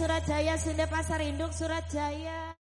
Surajaya, Sunda Pasar Induk, Surajaya.